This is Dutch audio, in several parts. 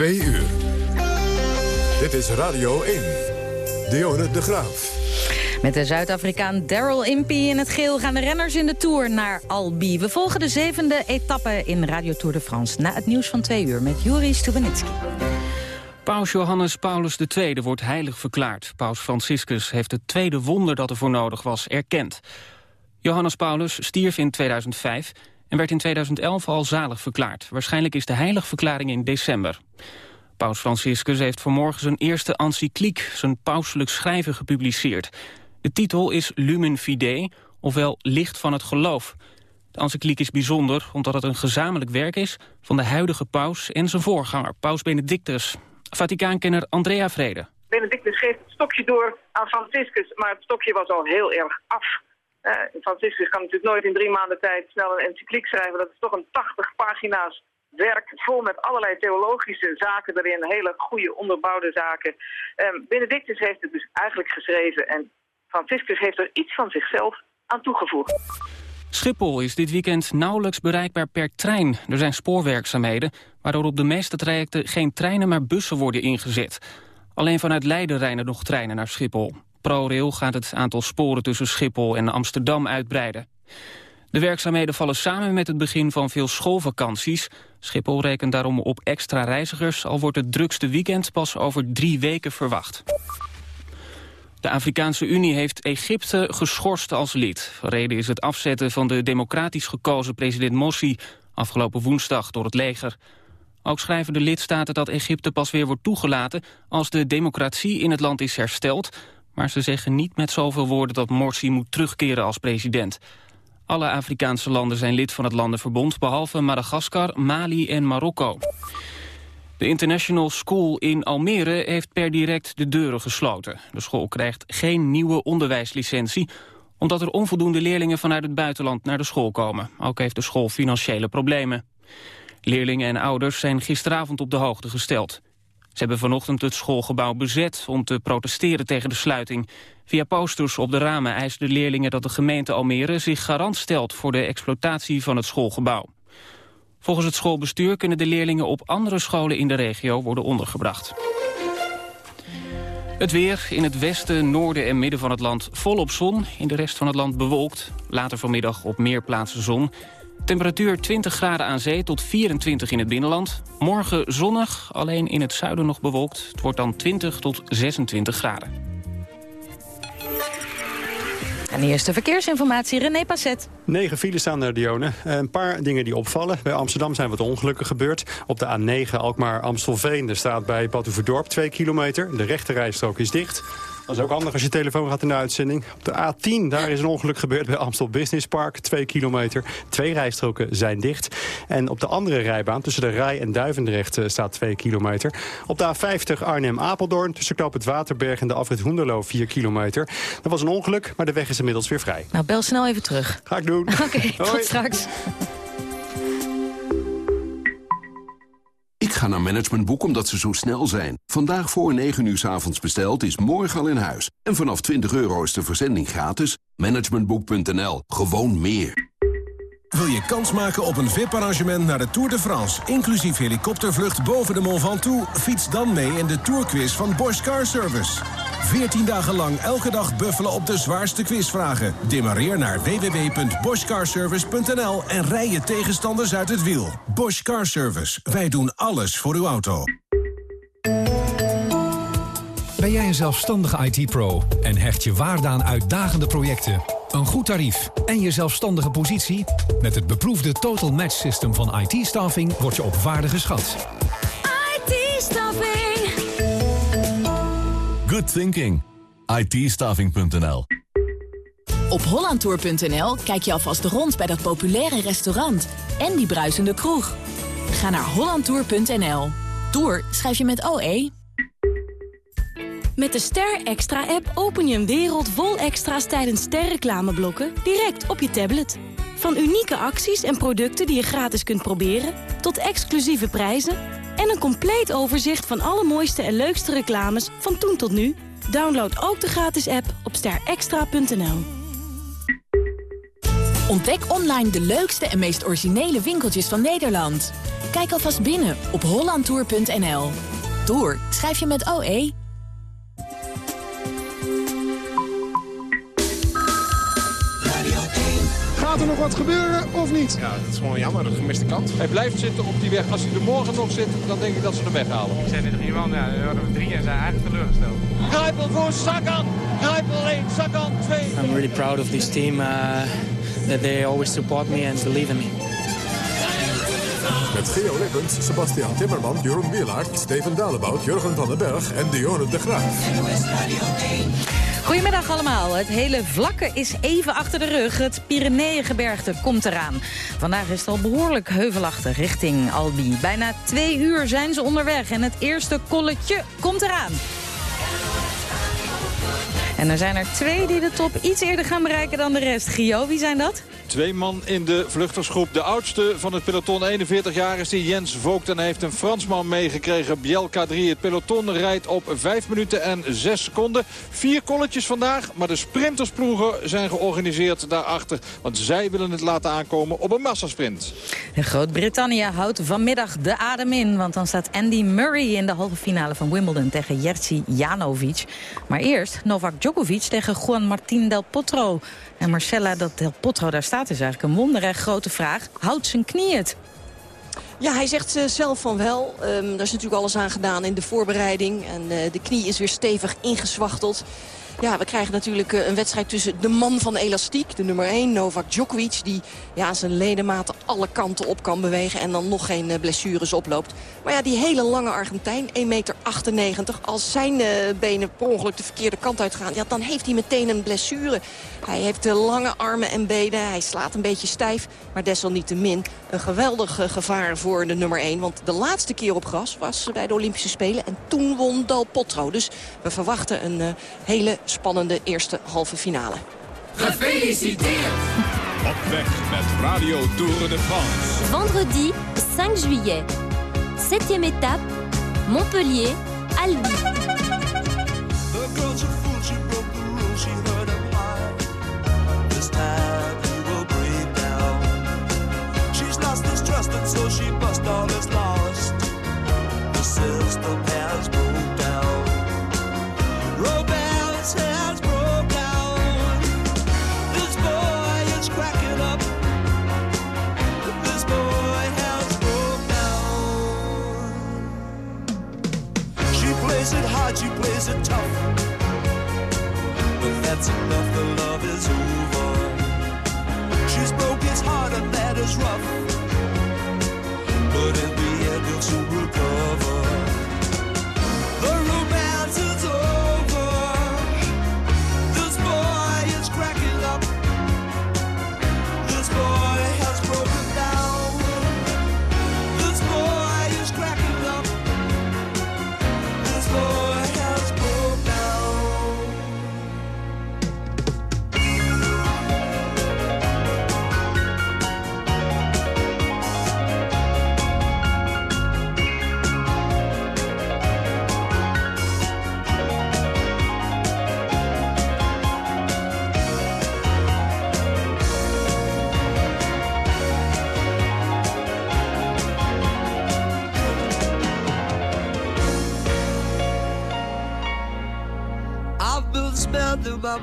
Twee uur. Dit is Radio 1. Dionne de Graaf. Met de Zuid-Afrikaan Daryl Impey in het geel gaan de renners in de Tour naar Albi. We volgen de zevende etappe in Radio Tour de France... na het nieuws van twee uur met Juri Stubenitski. Paus Johannes Paulus II wordt heilig verklaard. Paus Franciscus heeft het tweede wonder dat er voor nodig was erkend. Johannes Paulus stierf in 2005 en werd in 2011 al zalig verklaard. Waarschijnlijk is de heiligverklaring in december. Paus Franciscus heeft vanmorgen zijn eerste encycliek, zijn pauselijk schrijven, gepubliceerd. De titel is Lumen Fidei, ofwel Licht van het Geloof. De encycliek is bijzonder omdat het een gezamenlijk werk is... van de huidige paus en zijn voorganger, paus Benedictus. Vaticaankenner Andrea Vrede. Benedictus geeft het stokje door aan Franciscus, maar het stokje was al heel erg af. Uh, Franciscus kan natuurlijk nooit in drie maanden tijd snel een encycliek schrijven. Dat is toch een 80 pagina's werk vol met allerlei theologische zaken erin. Hele goede onderbouwde zaken. Um, Benedictus heeft het dus eigenlijk geschreven en Franciscus heeft er iets van zichzelf aan toegevoegd. Schiphol is dit weekend nauwelijks bereikbaar per trein. Er zijn spoorwerkzaamheden, waardoor op de meeste trajecten geen treinen maar bussen worden ingezet. Alleen vanuit Leiden rijden nog treinen naar Schiphol. ProRail gaat het aantal sporen tussen Schiphol en Amsterdam uitbreiden. De werkzaamheden vallen samen met het begin van veel schoolvakanties. Schiphol rekent daarom op extra reizigers... al wordt het drukste weekend pas over drie weken verwacht. De Afrikaanse Unie heeft Egypte geschorst als lid. Reden is het afzetten van de democratisch gekozen president Morsi... afgelopen woensdag door het leger. Ook schrijven de lidstaten dat Egypte pas weer wordt toegelaten... als de democratie in het land is hersteld... maar ze zeggen niet met zoveel woorden dat Morsi moet terugkeren als president. Alle Afrikaanse landen zijn lid van het Landenverbond... behalve Madagaskar, Mali en Marokko. De International School in Almere heeft per direct de deuren gesloten. De school krijgt geen nieuwe onderwijslicentie omdat er onvoldoende leerlingen vanuit het buitenland naar de school komen. Ook heeft de school financiële problemen. Leerlingen en ouders zijn gisteravond op de hoogte gesteld. Ze hebben vanochtend het schoolgebouw bezet om te protesteren tegen de sluiting. Via posters op de ramen eisen de leerlingen dat de gemeente Almere zich garant stelt voor de exploitatie van het schoolgebouw. Volgens het schoolbestuur kunnen de leerlingen op andere scholen in de regio worden ondergebracht. Het weer in het westen, noorden en midden van het land volop zon. In de rest van het land bewolkt. Later vanmiddag op meer plaatsen zon. Temperatuur 20 graden aan zee tot 24 in het binnenland. Morgen zonnig, alleen in het zuiden nog bewolkt. Het wordt dan 20 tot 26 graden. En eerste verkeersinformatie, René Passet. Negen files staan er, Dione. Een paar dingen die opvallen. Bij Amsterdam zijn wat ongelukken gebeurd. Op de A9 Alkmaar-Amstelveen. Er staat bij Badhoevedorp 2 kilometer. De rechterrijstrook is dicht. Dat is ook handig als je telefoon gaat in de uitzending. Op de A10, daar is een ongeluk gebeurd bij Amstel Business Park. Twee kilometer. Twee rijstroken zijn dicht. En op de andere rijbaan, tussen de Rij en Duivendrecht, eh, staat twee kilometer. Op de A50 Arnhem-Apeldoorn, tussen Knoop het Waterberg en de afrit Hoenderloo, 4 kilometer. Dat was een ongeluk, maar de weg is inmiddels weer vrij. Nou, bel snel even terug. Ga ik doen. Oké, tot straks. Ik ga naar Managementboek omdat ze zo snel zijn. Vandaag voor 9 uur s avonds besteld is morgen al in huis. En vanaf 20 euro is de verzending gratis. Managementboek.nl. Gewoon meer. Wil je kans maken op een VIP-arrangement naar de Tour de France... inclusief helikoptervlucht boven de Mont Ventoux? Fiets dan mee in de Tourquiz van Bosch Car Service. 14 dagen lang elke dag buffelen op de zwaarste quizvragen. Demareer naar www.boschcarservice.nl en rij je tegenstanders uit het wiel. Bosch Car Service. Wij doen alles voor uw auto. Ben jij een zelfstandige IT-pro en hecht je waarde aan uitdagende projecten, een goed tarief en je zelfstandige positie? Met het beproefde Total Match System van IT-staffing word je op waarde geschat. IT-staffing. Good thinking. IT-staffing.nl Op hollandtour.nl kijk je alvast rond bij dat populaire restaurant en die bruisende kroeg. Ga naar hollandtour.nl. Tour schrijf je met OE. Met de Ster Extra-app open je een wereld vol extra's tijdens sterreclameblokken direct op je tablet. Van unieke acties en producten die je gratis kunt proberen, tot exclusieve prijzen en een compleet overzicht van alle mooiste en leukste reclames van toen tot nu. Download ook de gratis app op sterextra.nl. Ontdek online de leukste en meest originele winkeltjes van Nederland. Kijk alvast binnen op hollandtour.nl. Tour schrijf je met OE. Gaat er nog wat gebeuren of niet? Ja, dat is gewoon jammer. Dat is een gemiste kans. Hij blijft zitten op die weg. Als hij er morgen nog zit, dan denk ik dat ze hem weghalen. Ik zei er drie man, ja, we hadden drie en zijn eigenlijk teleurgesteld. Grijpel voor Sagan. Grijpel 1, Sagan 2. I'm really proud of this team. Uh, that they always support me and believe in me. Met Geo Lippens, Sebastian Timmerman, Jeroen Wielaert, Steven Dalebout, Jurgen van den Berg en Dionne de Graaf. Goedemiddag allemaal. Het hele vlakke is even achter de rug. Het Pyreneeëngebergte komt eraan. Vandaag is het al behoorlijk heuvelachtig richting Albi. Bijna twee uur zijn ze onderweg en het eerste kolletje komt eraan. En er zijn er twee die de top iets eerder gaan bereiken dan de rest. Gio, wie zijn dat? Twee man in de vluchtersgroep. De oudste van het peloton, 41 jaar, is die Jens Vogt. En hij heeft een Fransman meegekregen, Bielka 3. Het peloton rijdt op 5 minuten en 6 seconden. Vier kolletjes vandaag, maar de sprintersploegen zijn georganiseerd daarachter. Want zij willen het laten aankomen op een massasprint. Groot-Brittannië houdt vanmiddag de adem in. Want dan staat Andy Murray in de halve finale van Wimbledon tegen Jerzy Janovic. Maar eerst Novak Djokovic tegen Juan Martín Del Potro. En Marcella, dat Del Potro daar staat, is eigenlijk een wonder. Grote vraag, houdt zijn knie het? Ja, hij zegt uh, zelf van wel. Um, er is natuurlijk alles aan gedaan in de voorbereiding. En uh, de knie is weer stevig ingezwachteld. Ja, we krijgen natuurlijk een wedstrijd tussen de man van elastiek, de nummer 1, Novak Djokovic... die ja, zijn ledematen alle kanten op kan bewegen en dan nog geen blessures oploopt. Maar ja, die hele lange Argentijn, 1,98 meter, als zijn benen per ongeluk de verkeerde kant uitgaan... Ja, dan heeft hij meteen een blessure. Hij heeft lange armen en benen, hij slaat een beetje stijf, maar desalniettemin een geweldig gevaar voor de nummer 1. Want de laatste keer op gras was bij de Olympische Spelen en toen won Dal Potro. Dus we verwachten een hele spannende eerste halve finale. Gefeliciteerd! Op weg met Radio Tour de France. Vendredi 5 juillet. Septième étape, Montpellier, Albi. She the rules,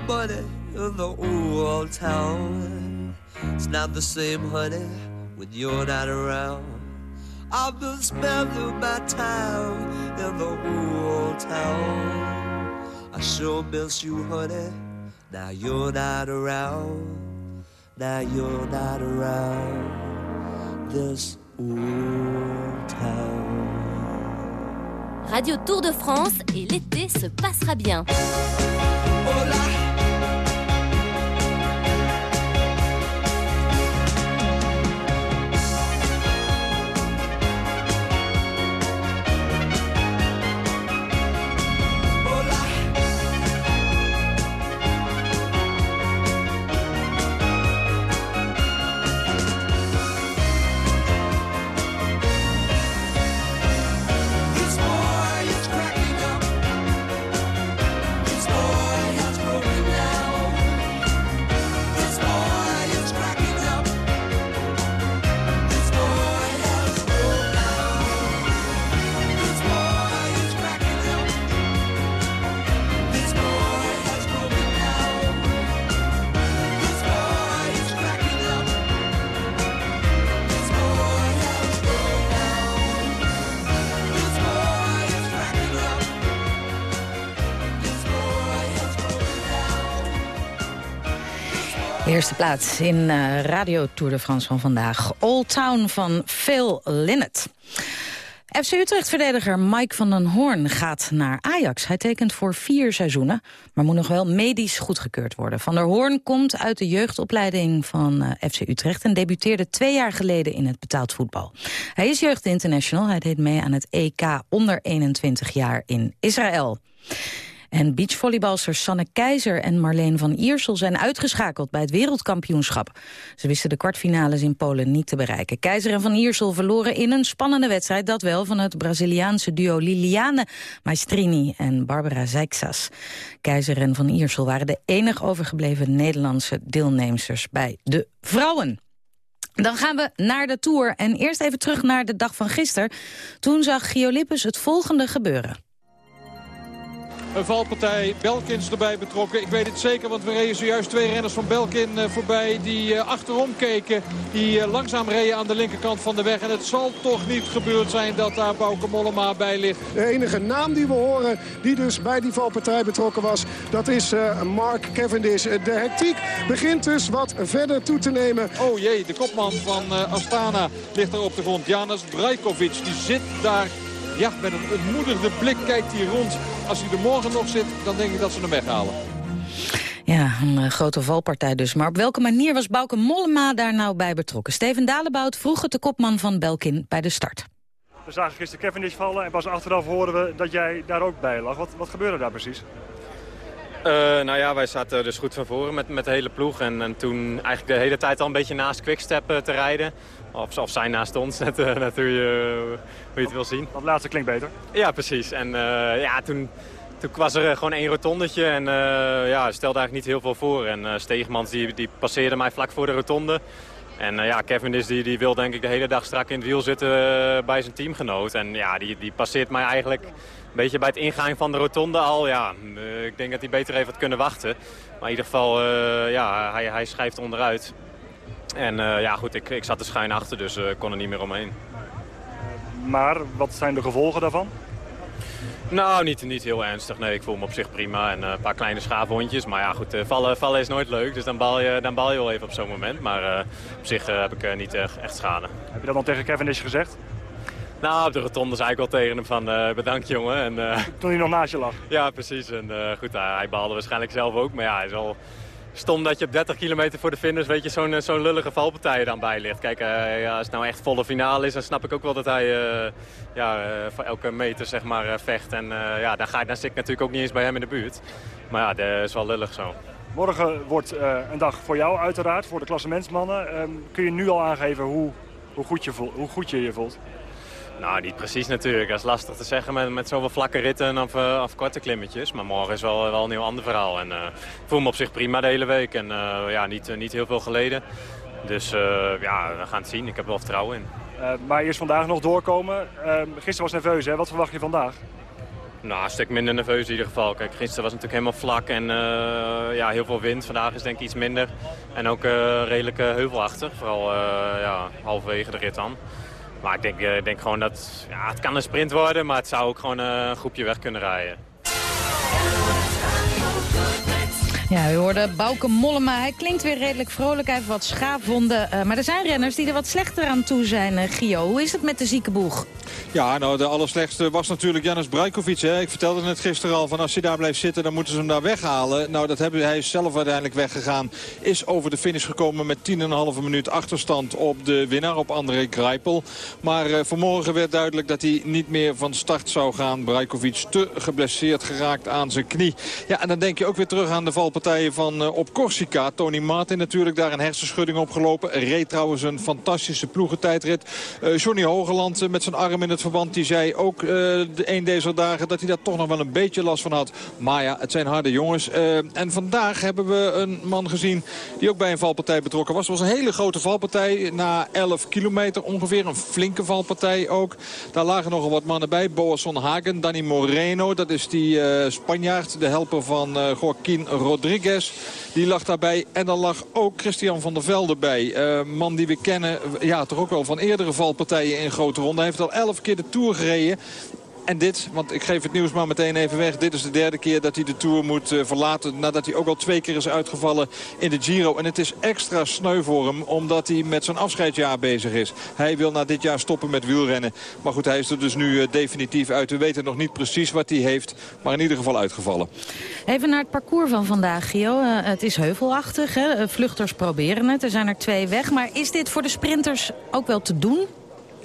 money in the old town. It's not the same, honey, when you're not around. I've been spending my time in the old town. I sure miss you, honey. Now you're not around. Now you're not around this old town. Radio Tour de France et l'été se passera bien. This Eerste plaats in uh, Radio Tour de France van vandaag. Old Town van Phil Linnet. FC Utrecht-verdediger Mike van den Hoorn gaat naar Ajax. Hij tekent voor vier seizoenen, maar moet nog wel medisch goedgekeurd worden. Van der Hoorn komt uit de jeugdopleiding van uh, FC Utrecht... en debuteerde twee jaar geleden in het betaald voetbal. Hij is jeugdinternational, hij deed mee aan het EK onder 21 jaar in Israël. En beachvolleybalsters Sanne Keizer en Marleen van Iersel zijn uitgeschakeld bij het wereldkampioenschap. Ze wisten de kwartfinales in Polen niet te bereiken. Keizer en van Iersel verloren in een spannende wedstrijd, dat wel van het Braziliaanse duo Liliane Maestrini en Barbara Zijksas. Keizer en van Iersel waren de enig overgebleven Nederlandse deelnemsters bij de vrouwen. Dan gaan we naar de Tour en eerst even terug naar de dag van gisteren. Toen zag Gio Lippes het volgende gebeuren. Een valpartij, Belkins erbij betrokken. Ik weet het zeker, want we reden zojuist twee renners van Belkin eh, voorbij... die uh, achterom keken, die uh, langzaam reden aan de linkerkant van de weg. En het zal toch niet gebeurd zijn dat daar Bauke Mollema bij ligt. De enige naam die we horen, die dus bij die valpartij betrokken was... dat is Mark Cavendish. De hectiek begint dus wat verder toe te nemen. Oh jee, de kopman van Astana ligt er op de grond. Janis Brajkovic, die zit daar ja, met een ontmoedigde blik kijkt hij rond. Als hij er morgen nog zit, dan denk ik dat ze hem weghalen. Ja, een uh, grote valpartij dus. Maar op welke manier was Bouke Mollema daar nou bij betrokken? Steven Dalebout vroeg het de kopman van Belkin bij de start. We zagen gisteren Cavendish vallen en pas achteraf hoorden we dat jij daar ook bij lag. Wat, wat gebeurde daar precies? Uh, nou ja, wij zaten dus goed van voren met, met de hele ploeg. En, en toen eigenlijk de hele tijd al een beetje naast Quickstep uh, te rijden. Of, of zijn naast ons, net, net hoe, je, hoe je het wil zien. Dat laatste klinkt beter. Ja, precies. En ja, toen, toen was er gewoon één rotondetje en ja, stelde eigenlijk niet heel veel voor. En Steegmans die, die passeerde mij vlak voor de rotonde. En ja, Kevin is die, die wil denk ik de hele dag strak in het wiel zitten bij zijn teamgenoot. En ja, die, die passeert mij eigenlijk beetje bij het ingaan van de rotonde al. Ja, eh, ik denk dat hij beter even had kunnen wachten. Maar in ieder geval, ja, hij, hij schijft onderuit. En uh, ja, goed, ik, ik zat er schuin achter, dus ik kon er niet meer omheen. Maar wat zijn de gevolgen daarvan? Nou, niet, niet heel ernstig. Nee, ik voel me op zich prima. En een paar kleine schaafwondjes. Maar ja, goed, vallen, vallen is nooit leuk. Dus dan bal je, dan bal je wel even op zo'n moment. Maar op zich heb ik niet echt schade. Heb je dat dan tegen Kevin eens gezegd? Nou, op de rotonde zei ik wel tegen hem van uh, bedankt jongen. En, uh, Toen hij nog naast je lag? Ja, precies. En uh, goed, hij baalde waarschijnlijk zelf ook. Maar ja, hij is wel stom dat je op 30 kilometer voor de finish weet je, zo'n zo'n lullige valpartij dan bij ligt. Kijk, ja, als het nou echt volle finale is, dan snap ik ook wel dat hij ja, voor elke meter zeg maar, vecht. En ja, dan, ga, dan zit natuurlijk ook niet eens bij hem in de buurt. Maar ja, dat is wel lullig zo. Morgen wordt een dag voor jou uiteraard, voor de klassementsmannen. Um, kun je nu al aangeven hoe, hoe, goed je hoe goed je je voelt? Nou, niet precies natuurlijk. Dat is lastig te zeggen met, met zoveel vlakke ritten of, uh, of korte klimmetjes. Maar morgen is wel, wel een heel ander verhaal. En, uh, ik voel me op zich prima de hele week. En uh, ja, niet, niet heel veel geleden. Dus ja, we gaan het zien. Ik heb er wel vertrouwen in. maar eerst vandaag nog doorkomen. gisteren was nerveus, hè? Wat verwacht je vandaag? Nou, een stuk minder nerveus in ieder geval. Kijk, gisteren was het natuurlijk helemaal vlak en ja, heel veel wind. Vandaag is denk ik iets minder. En ook redelijk heuvelachtig. Vooral ja, halverwege de rit dan. Maar ik denk, ik denk gewoon dat ja, het kan een sprint worden, maar het zou ook gewoon een groepje weg kunnen rijden. Ja, u hoorde Bouke Mollema. Hij klinkt weer redelijk vrolijk. Hij heeft wat schaafwonden. Uh, maar er zijn renners die er wat slechter aan toe zijn, uh, Gio. Hoe is het met de zieke boeg? Ja, nou, de allerslechtste was natuurlijk Janis Brajkovic. Hè. Ik vertelde het gisteren al, van als hij daar blijft zitten, dan moeten ze hem daar weghalen. Nou, dat hebben hij zelf uiteindelijk weggegaan. Is over de finish gekomen met 10,5 minuut achterstand op de winnaar, op André Grijpel. Maar uh, vanmorgen werd duidelijk dat hij niet meer van start zou gaan. Brajkovic te geblesseerd geraakt aan zijn knie. Ja, en dan denk je ook weer terug aan de valpartijen van uh, op Corsica. Tony Martin natuurlijk daar een hersenschudding opgelopen. Reed trouwens een fantastische ploegentijdrit. Uh, Johnny Hogeland met zijn arm in het verband. Die zei ook uh, een deze dagen dat hij daar toch nog wel een beetje last van had. Maar ja, het zijn harde jongens. Uh, en vandaag hebben we een man gezien die ook bij een valpartij betrokken was. Het was een hele grote valpartij na 11 kilometer ongeveer. Een flinke valpartij ook. Daar lagen nogal wat mannen bij. Boasson Hagen, Danny Moreno. Dat is die uh, Spanjaard, de helper van Joaquin Rodriguez. Die lag daarbij. En dan lag ook Christian van der Velde bij. man die we kennen, ja, toch ook wel van eerdere valpartijen in grote ronde. Hij heeft al 11 keer de Tour gereden. En dit, want ik geef het nieuws maar meteen even weg. Dit is de derde keer dat hij de Tour moet uh, verlaten. Nadat hij ook al twee keer is uitgevallen in de Giro. En het is extra sneu voor hem, omdat hij met zijn afscheidsjaar bezig is. Hij wil na dit jaar stoppen met wielrennen. Maar goed, hij is er dus nu uh, definitief uit. We weten nog niet precies wat hij heeft, maar in ieder geval uitgevallen. Even naar het parcours van vandaag, Gio. Uh, het is heuvelachtig, hè? vluchters proberen het. Er zijn er twee weg. Maar is dit voor de sprinters ook wel te doen?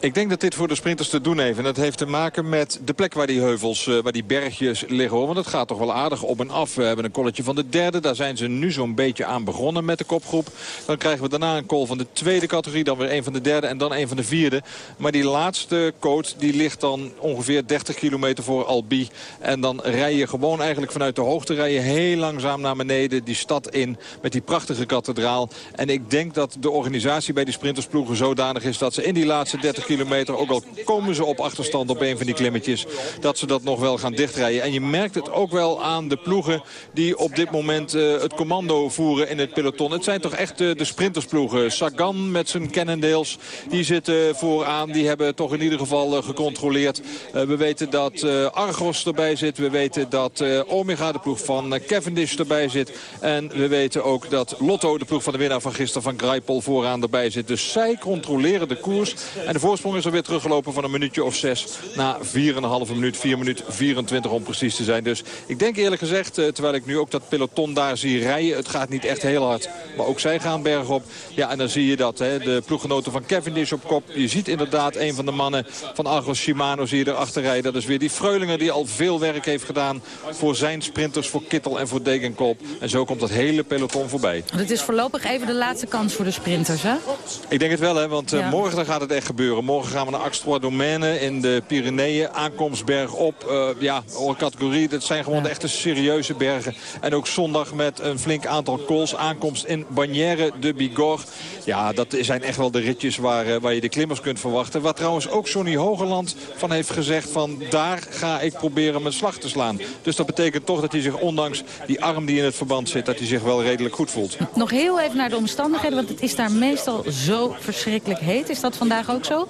Ik denk dat dit voor de sprinters te doen heeft. En dat heeft te maken met de plek waar die heuvels, uh, waar die bergjes liggen. Hoor. Want het gaat toch wel aardig op en af. We hebben een kolletje van de derde. Daar zijn ze nu zo'n beetje aan begonnen met de kopgroep. Dan krijgen we daarna een call van de tweede categorie. Dan weer een van de derde en dan een van de vierde. Maar die laatste coach die ligt dan ongeveer 30 kilometer voor Albi. En dan rij je gewoon eigenlijk vanuit de hoogte rij je heel langzaam naar beneden. Die stad in met die prachtige kathedraal. En ik denk dat de organisatie bij die sprintersploegen zodanig is... dat ze in die laatste 30 kilometer. Ook al komen ze op achterstand op een van die klimmetjes. Dat ze dat nog wel gaan dichtrijden. En je merkt het ook wel aan de ploegen die op dit moment uh, het commando voeren in het peloton. Het zijn toch echt uh, de sprintersploegen. Sagan met zijn Cannondales. Die zitten vooraan. Die hebben toch in ieder geval uh, gecontroleerd. we weten dat Argos erbij zit. We weten dat Omega, de ploeg van Cavendish, erbij zit. En we weten ook dat Lotto, de ploeg van de winnaar van gisteren van Greipel, vooraan erbij zit. Dus zij controleren de koers. En de voorsprong is alweer teruggelopen van een minuutje of zes. Na 4,5 minuut, 4 minuut 24 om precies te zijn. Dus ik denk eerlijk gezegd, terwijl ik nu ook dat peloton daar zie rijden. Het gaat niet echt heel hard. Maar ook zij gaan bergop. Ja, en dan zie je dat. Hè, de ploeggenoten van Cavendish op kop. Je ziet inderdaad een van de mannen van Argos Shimano zie je erachter rijden. Dat is weer die Freulinger die al veel werk heeft gedaan voor zijn sprinters, voor Kittel en voor Degenkop. En zo komt dat hele peloton voorbij. Het is voorlopig even de laatste kans voor de sprinters, hè? Ik denk het wel, hè, want ja. morgen dan gaat het echt gebeuren. Morgen gaan we naar Axtrois Domaine in de Pyreneeën. Aankomstberg op. Uh, ja, categorie. Dat zijn gewoon ja. de echte serieuze bergen. En ook zondag met een flink aantal calls. Aankomst in Bagnères de Bigorre. Ja, dat zijn echt wel de ritjes waar, uh, waar je de klimmers kunt verwachten. Wat trouwens ook Sonny Hogeland van heeft gezegd van daar ga ik proberen mijn slag te slaan. Dus dat betekent toch dat hij zich ondanks die arm die in het verband zit, dat hij zich wel redelijk goed voelt. Nog heel even naar de omstandigheden, want het is daar meestal zo verschrikkelijk heet. Is dat vandaag ook zo?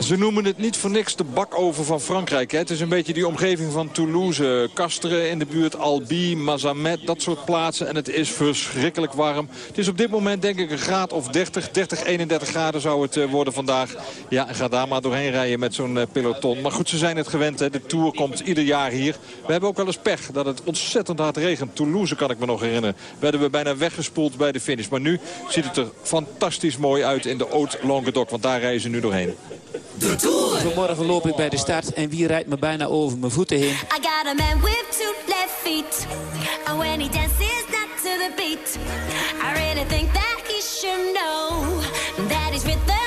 Ze noemen het niet voor niks de bakover van Frankrijk. Hè. Het is een beetje die omgeving van Toulouse. Castres in de buurt, Albi, Mazamet, dat soort plaatsen. En het is verschrikkelijk warm. Het is op dit moment denk ik een graad of 30, 30, 31 graden zou het uh, worden vandaag. Ja, ga daar maar doorheen rijden met zo'n uh, peloton. Maar goed, ze zijn het gewend. Hè. De Tour komt ieder jaar hier. We hebben ook wel eens pech dat het ontzettend hard regent. Toulouse kan ik me nog herinneren. Werden we bijna weggespoeld bij de finish. Maar nu ziet het er fantastisch mooi uit in de Haute-Languedoc. Want daar rijden ze nu doorheen. De Tour. Vanmorgen loop ik bij de start en wie rijdt me bijna over mijn voeten heen? I got a man with two left feet. And when he dances not to the beat. I really think that he should know. That his rhythms go,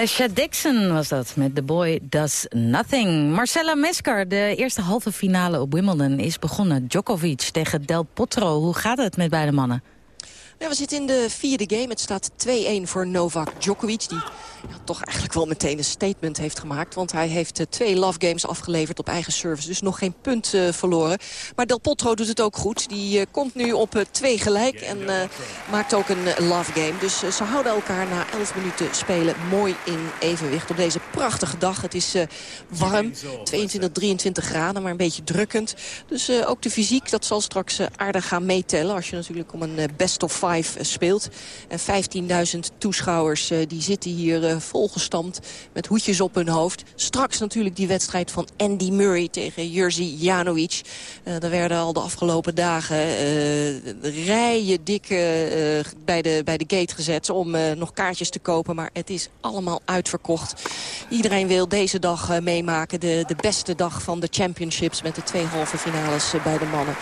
Alessia Dixon was dat, met The Boy Does Nothing. Marcella Meskar, de eerste halve finale op Wimbledon, is begonnen. Djokovic tegen Del Potro. Hoe gaat het met beide mannen? We zitten in de vierde game. Het staat 2-1 voor Novak Djokovic. Die toch eigenlijk wel meteen een statement heeft gemaakt. Want hij heeft uh, twee love games afgeleverd op eigen service. Dus nog geen punt uh, verloren. Maar Del Potro doet het ook goed. Die uh, komt nu op twee gelijk. En maakt ook een love game. Dus ze houden elkaar na 11 minuten spelen mooi in evenwicht. Op deze prachtige dag. Het is warm. 22, 23 graden. Maar een beetje drukkend. Dus ook de fysiek. Dat zal straks aardig gaan meetellen. Als je natuurlijk om een best of five speelt. En 15.000 toeschouwers die zitten hier uh, volgestampt met hoedjes op hun hoofd. Straks natuurlijk die wedstrijd van Andy Murray tegen Jerzy Janovic. Uh, daar werden al de afgelopen dagen rijen dik bij, de, bij de gate gezet om nog kaartjes te kopen. Maar het is allemaal uitverkocht. Iedereen wil deze dag meemaken. De, de beste dag van de championships met de twee halve finales bij de mannen.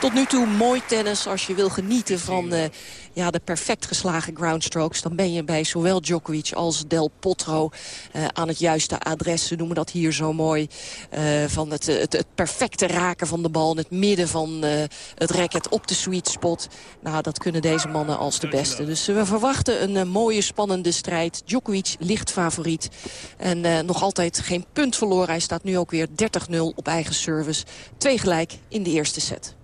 Tot nu toe mooi tennis als je wil genieten van uh, ja, de perfect geslagen groundstrokes. Dan ben je bij zowel Djokovic als Del Potro uh, aan het juiste adres. Ze noemen dat hier zo mooi. Uh, van het, het, het, perfecte raken van de bal in het midden van het racket op de sweet spot. Nou, dat kunnen deze mannen als de beste. Dus we verwachten een mooie spannende strijd. Djokovic ligt favoriet. En nog altijd geen punt verloren. Hij staat nu ook weer 30-0 op eigen service. Twee gelijk in de eerste set.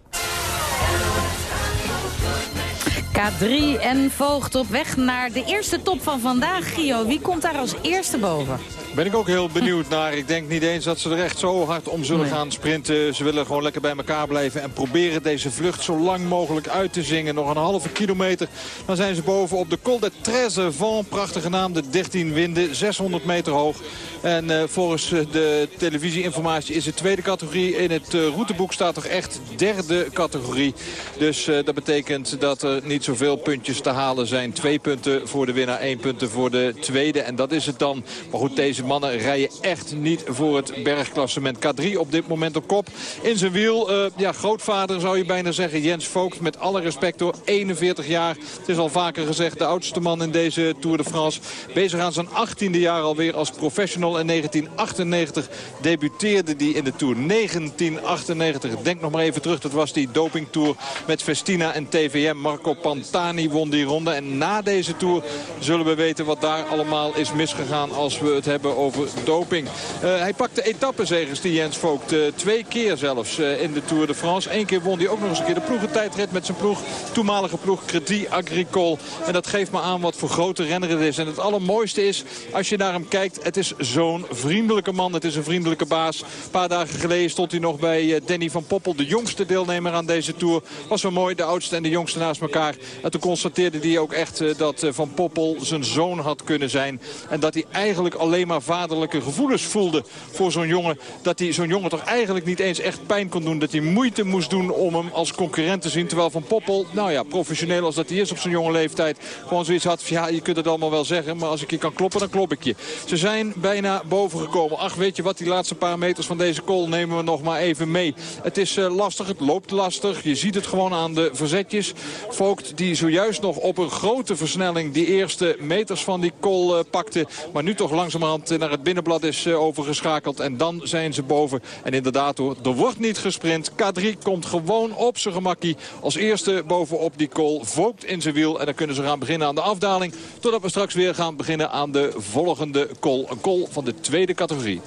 K3 en Voogd op weg naar de eerste top van vandaag. Gio, wie komt daar als eerste boven? Ben ik ook heel benieuwd naar. Ik denk niet eens dat ze er echt zo hard om zullen gaan sprinten. Ze willen gewoon lekker bij elkaar blijven en proberen deze vlucht zo lang mogelijk uit te zingen. Nog een halve kilometer, dan zijn ze boven op de Col de Treze van. Prachtige naam, de 13 winden, 600 meter hoog. En uh, volgens de televisieinformatie is het tweede categorie. In het uh, routeboek staat toch echt derde categorie. Dus uh, dat betekent dat er niet zoveel puntjes te halen zijn. Twee punten voor de winnaar, één punt voor de tweede. En dat is het dan. Maar goed, deze mannen rijden echt niet voor het bergklassement. K3 op dit moment op kop. In zijn wiel, uh, ja, grootvader zou je bijna zeggen. Jens Vogt, met alle respect door 41 jaar. Het is al vaker gezegd, de oudste man in deze Tour de France. Bezig aan zijn 18e jaar alweer als professional. In 1998 debuteerde hij in de Tour. 1998, denk nog maar even terug. Dat was die dopingtour met Festina en TVM. Marco Pantani won die ronde. En na deze Tour zullen we weten wat daar allemaal is misgegaan als we het hebben over doping. Uh, hij pakte etappenzegers, die Jens Vogt. Uh, twee keer zelfs uh, in de Tour de France. Eén keer won hij ook nog eens een keer de ploegentijdrit met zijn ploeg. Toenmalige ploeg Credit Agricole. En dat geeft me aan wat voor grote renner het is. En het allermooiste is, als je naar hem kijkt, het is zo'n vriendelijke man. Het is een vriendelijke baas. Een paar dagen geleden stond hij nog bij Danny van Poppel. De jongste deelnemer aan deze Tour. Was zo mooi, de oudste en de jongste naast elkaar. En toen constateerde hij ook echt dat Van Poppel zijn zoon had kunnen zijn. En dat hij eigenlijk alleen maar vaderlijke gevoelens voelde voor zo'n jongen. Dat hij zo'n jongen toch eigenlijk niet eens echt pijn kon doen. Dat hij moeite moest doen om hem als concurrent te zien. Terwijl Van Poppel, nou ja, professioneel als dat hij is op zo'n jonge leeftijd... gewoon zoiets had van, ja, je kunt het allemaal wel zeggen... maar als ik je kan kloppen, dan klop ik je. Ze zijn bijna boven gekomen. Ach, weet je wat, die laatste paar meters van deze call nemen we nog maar even mee. Het is uh, lastig, het loopt lastig. Je ziet het gewoon aan de verzetjes. Vogt die zojuist nog op een grote versnelling... die eerste meters van die call uh, pakte. Maar nu toch langzamerhand naar het binnenblad is uh, overgeschakeld. En dan zijn ze boven. En inderdaad hoor, er wordt niet gesprint. K3 komt gewoon op zijn gemakkie. Als eerste bovenop die call. Vogt in zijn wiel. En dan kunnen ze gaan beginnen aan de afdaling. Totdat we straks weer gaan beginnen aan de volgende call. Een call van de tweede categorie.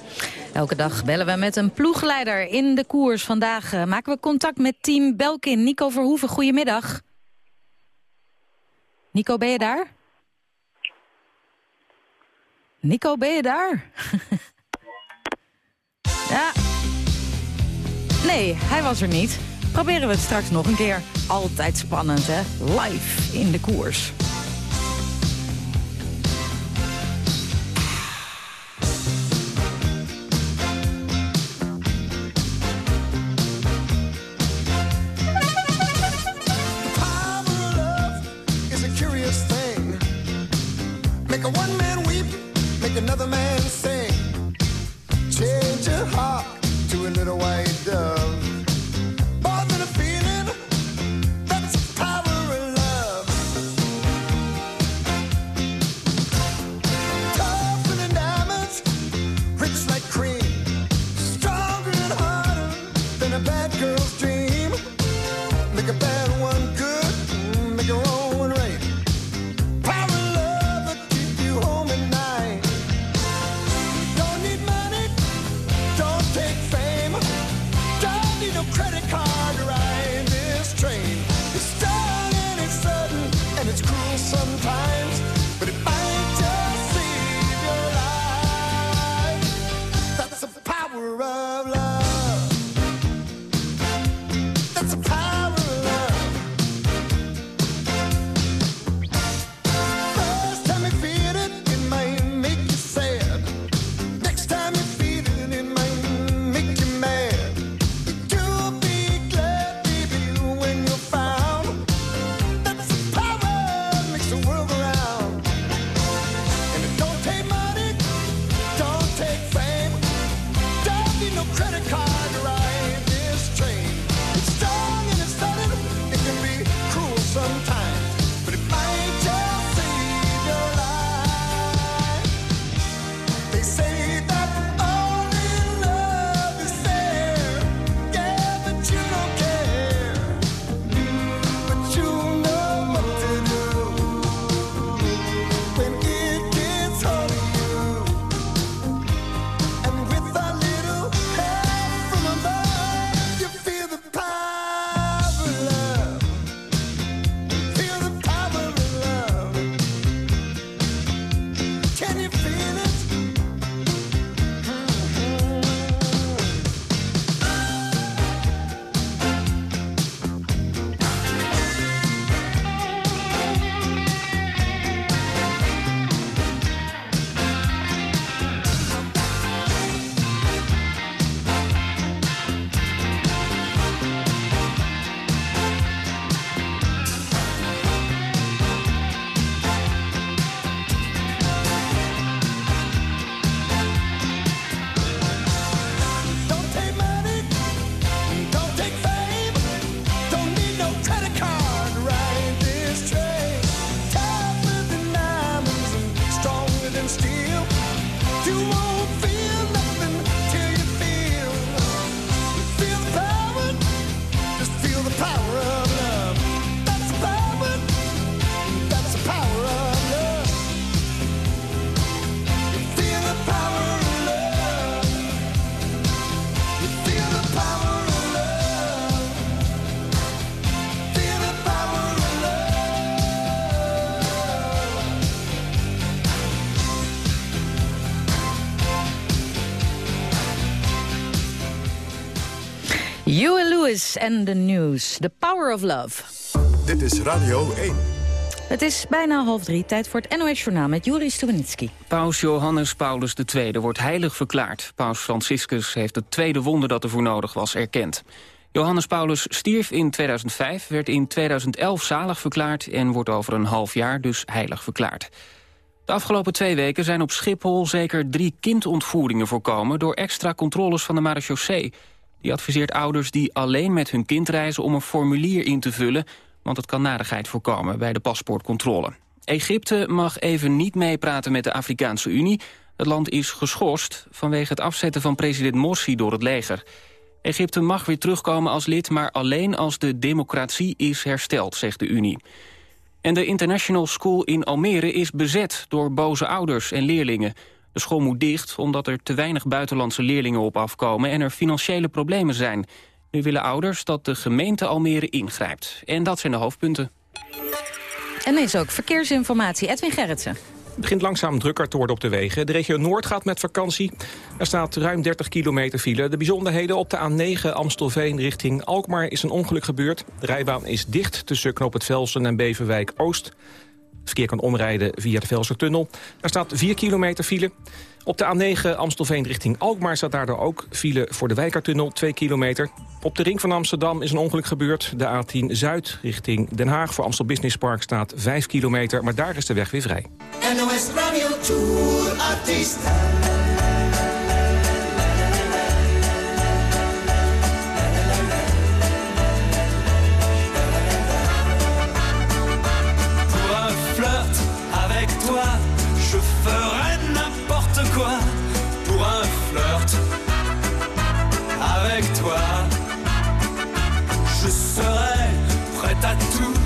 Elke dag bellen we met een ploegleider in de koers. Vandaag uh, maken we contact met team Belkin. Nico Verhoeven, goedemiddag. Nico, ben je daar? Nico, ben je daar? ja. Nee, hij was er niet. Proberen we het straks nog een keer. Altijd spannend, hè? Live in de koers. En The News. The Power of Love. Dit is Radio 1. Het is bijna half drie, tijd voor het NOS-journaal met Juri Stubenitski. Paus Johannes Paulus II wordt heilig verklaard. Paus Franciscus heeft het tweede wonder dat ervoor nodig was erkend. Johannes Paulus stierf in 2005, werd in 2011 zalig verklaard... en wordt over een half jaar dus heilig verklaard. De afgelopen twee weken zijn op Schiphol zeker drie kindontvoeringen voorkomen... door extra controles van de marechaussee. Die adviseert ouders die alleen met hun kind reizen om een formulier in te vullen... want het kan narigheid voorkomen bij de paspoortcontrole. Egypte mag even niet meepraten met de Afrikaanse Unie. Het land is geschorst vanwege het afzetten van president Morsi door het leger. Egypte mag weer terugkomen als lid, maar alleen als de democratie is hersteld, zegt de Unie. En de International School in Almere is bezet door boze ouders en leerlingen. De school moet dicht omdat er te weinig buitenlandse leerlingen op afkomen... en er financiële problemen zijn. Nu willen ouders dat de gemeente Almere ingrijpt. En dat zijn de hoofdpunten. En is ook verkeersinformatie. Edwin Gerritsen. Het begint langzaam drukker te worden op de wegen. De regio Noord gaat met vakantie. Er staat ruim 30 kilometer file. De bijzonderheden op de A9 Amstelveen richting Alkmaar is een ongeluk gebeurd. De rijbaan is dicht tussen Knoop het Velsen en Beverwijk Oost. Verkeer kan omrijden via de Velsertunnel. Er staat 4 kilometer file. Op de A9 Amstelveen richting Alkmaar staat daardoor ook file voor de Wijkertunnel, 2 kilometer. Op de ring van Amsterdam is een ongeluk gebeurd. De A10 Zuid richting Den Haag voor Amstel Business Park staat 5 kilometer, maar daar is de weg weer vrij. Je serai prête à tout.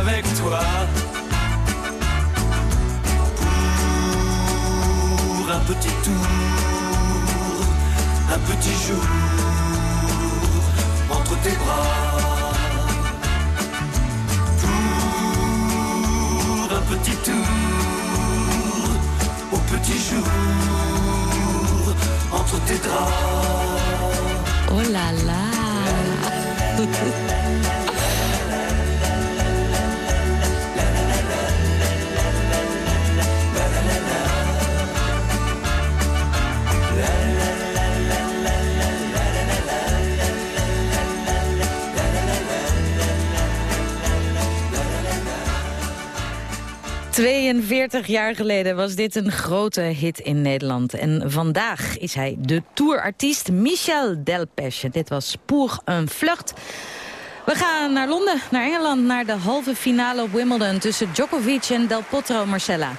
Avec toi. Pour un petit tour, un petit jour entre tes bras. Pour un petit tour, au petit jour entre tes draps. Oh là là ...42 jaar geleden was dit een grote hit in Nederland. En vandaag is hij de tourartiest Michel Delpech. Dit was Pour un flirt. We gaan naar Londen, naar Engeland... naar de halve finale op Wimbledon... tussen Djokovic en Del Potro Marcella.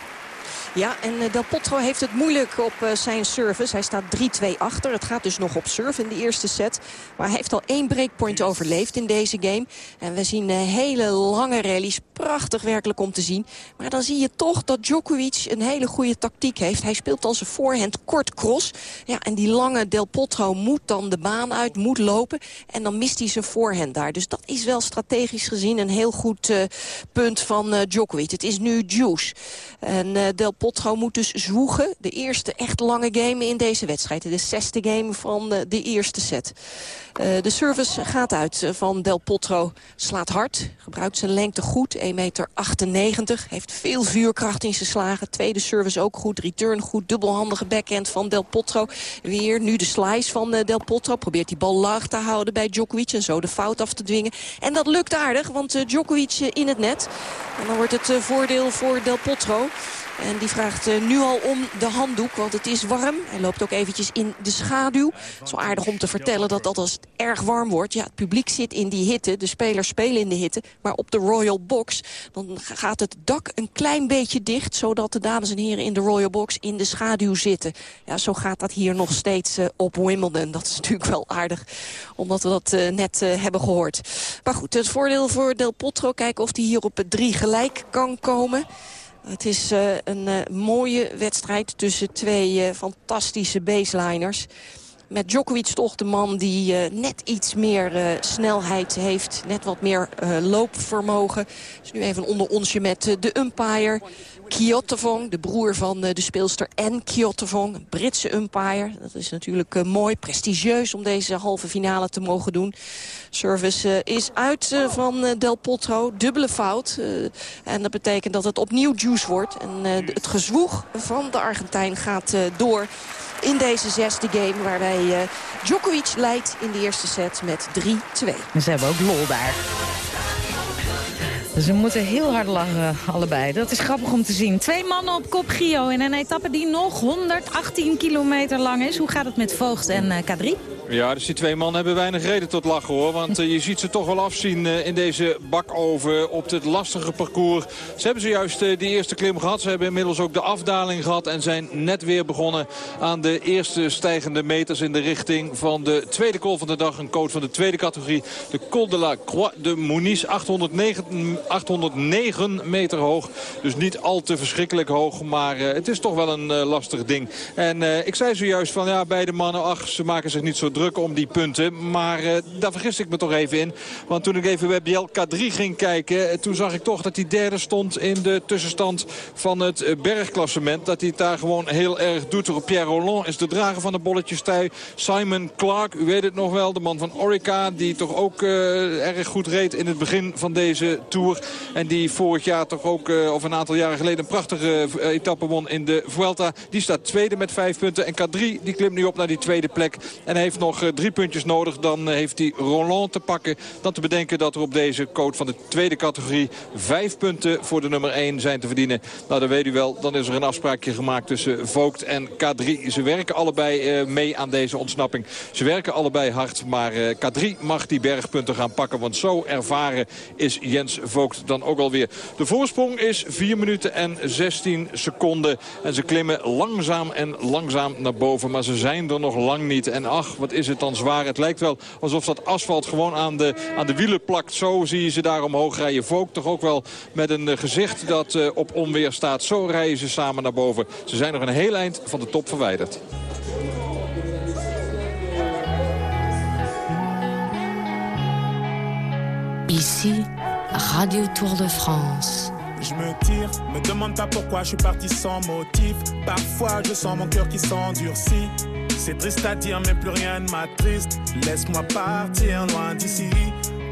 Ja, en eh, Del Potro heeft het moeilijk op eh, zijn service. Hij staat 3-2 achter. Het gaat dus nog op serve in de eerste set. Maar hij heeft al één breakpoint overleefd in deze game. En we zien eh, hele lange rallies. Prachtig werkelijk om te zien. Maar dan zie je toch dat Djokovic een hele goede tactiek heeft. Hij speelt al zijn voorhand kort cross. Ja, en die lange Del Potro moet dan de baan uit, moet lopen. En dan mist hij zijn voorhand daar. Dus dat is wel strategisch gezien een heel goed punt van Djokovic. Het is nu juice. En eh, Del Potro moet dus zwoegen. De eerste echt lange game in deze wedstrijd. De zesde game van eh, de eerste set. Eh, de service gaat uit eh, van Del Potro. Slaat hard, gebruikt zijn lengte goed. 1,98 meter. Heeft veel vuurkracht in zijn slagen. Tweede service ook goed. Return goed. Dubbelhandige backhand van Del Potro. Weer nu de slice van Del Potro. Probeert die bal laag te houden bij Djokovic. En zo de fout af te dwingen. En dat lukt aardig, want Djokovic in het net. En dan wordt het voordeel voor Del Potro. En die vraagt eh, nu al om de handdoek, want het is warm. Hij loopt ook eventjes in de schaduw. Wel aardig om te vertellen dat, dat als het erg warm wordt... ja, het publiek zit in die hitte, de spelers spelen in de hitte... maar op de Royal Box dan gaat het dak een klein beetje dicht... zodat de dames en heren in de Royal Box in de schaduw zitten. Ja, zo gaat dat hier nog steeds eh, op Wimbledon. Dat is natuurlijk wel aardig, omdat we dat eh, net hebben gehoord. Maar goed, het voordeel voor Del Potro, kijken of hij hier op het drie gelijk kan komen... Het is eh, een eh, mooie wedstrijd tussen twee eh, fantastische baseliners. Met Djokovic toch de man die net iets meer snelheid heeft. Net wat meer loopvermogen. Dus nu even onder onsje met de umpire. Kyotovong, de broer van eh, de speelster en Kyotovong, een Britse umpire. Dat is natuurlijk eh, mooi, prestigieus om deze halve finale te mogen doen. Service eh, is uit van Del Potro, dubbele fout. en dat betekent dat het opnieuw juice wordt. En het gezwoeg van de Argentijn gaat door in deze zesde game... waarbij Djokovic leidt in de eerste set met 3-2. En ze hebben ook lol daar. Ze moeten heel hard lachen, allebei. Dat is grappig om te zien. Twee mannen op kop Gio in een etappe die nog 118 kilometer lang is. Hoe gaat het met Voogd en eh, K3? Ja, dus die twee mannen hebben weinig reden tot lachen hoor. Want eh, je ziet ze toch wel afzien eh, in deze bakoven op dit lastige parcours. Ze hebben zojuist die eerste klim gehad. Ze hebben inmiddels ook de afdaling gehad. En zijn net weer begonnen aan de eerste stijgende meters in de richting van de tweede col van de dag. Een coach van de tweede categorie. De Col de la Croix de Moniz. 809, 809 meter hoog. Dus niet al te verschrikkelijk hoog. Maar uh, het is toch wel een uh, lastig ding. En uh, ik zei zojuist van ja, beide mannen, ach, ze maken zich niet zo druk om die punten. Maar daar vergis ik me toch even in. Want toen ik even bij Biel K3 ging kijken... toen zag ik toch dat hij derde stond in de tussenstand van het bergklassement. Dat hij het daar gewoon heel erg doet. Pierre Roland is de drager van de bolletjestui. Simon Clark, u weet het nog wel, de man van Orica... die toch ook erg goed reed in het begin van deze Tour. En die vorig jaar toch ook, uh, of een aantal jaren geleden... een prachtige uh, etappe won in de Vuelta. Die staat tweede met vijf punten. En K3 die klimt nu op naar die tweede plek. En heeft nog uh, drie puntjes nodig. Dan heeft hij Roland te pakken. Dan te bedenken dat er op deze code van de tweede categorie... vijf punten voor de nummer 1 zijn te verdienen. Nou, dan weet u wel, dan is er een afspraakje gemaakt tussen Vogt en K3. Ze werken allebei mee aan deze ontsnapping. Ze werken allebei hard, maar K3 mag die bergpunten gaan pakken. Want zo ervaren is Jens Dan ook alweer. De voorsprong is 4 minuten en 16 seconden. En ze klimmen langzaam en langzaam naar boven. Maar ze zijn er nog lang niet. En ach, wat is het dan zwaar. Het lijkt wel alsof dat asfalt gewoon aan de, aan de wielen plakt. Zo zie je ze daar omhoog rijden. Vogt toch ook wel met een gezicht dat uh, op onweer staat. Zo rijden ze samen naar boven. Ze zijn nog een heel eind van de top verwijderd. Ici, Radio Tour de France. Je me tire, me demande pas pourquoi je suis parti sans motif. Parfois je sens mon cœur qui s'endurcit. C'est triste à dire, mais plus rien ne m'attriste. Laisse-moi partir loin d'ici.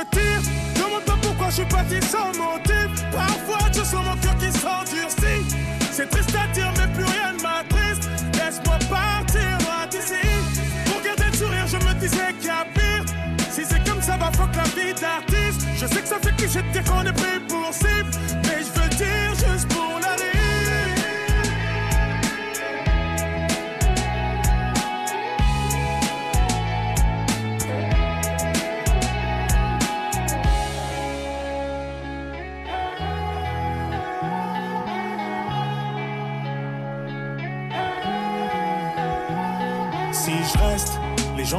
Je me pourquoi je suis parti sans motif. Parfois je sens mon cœur qui s'endurcit. C'est triste à dire, mais plus rien ne m'attriste. Laisse-moi partir loin d'ici. Pour garder le sourire, je me disais qu'il y a pire. Si c'est comme ça, va fuck la vie d'artiste. Je sais que ça fait cliché de dire qu'on est pris pour cible.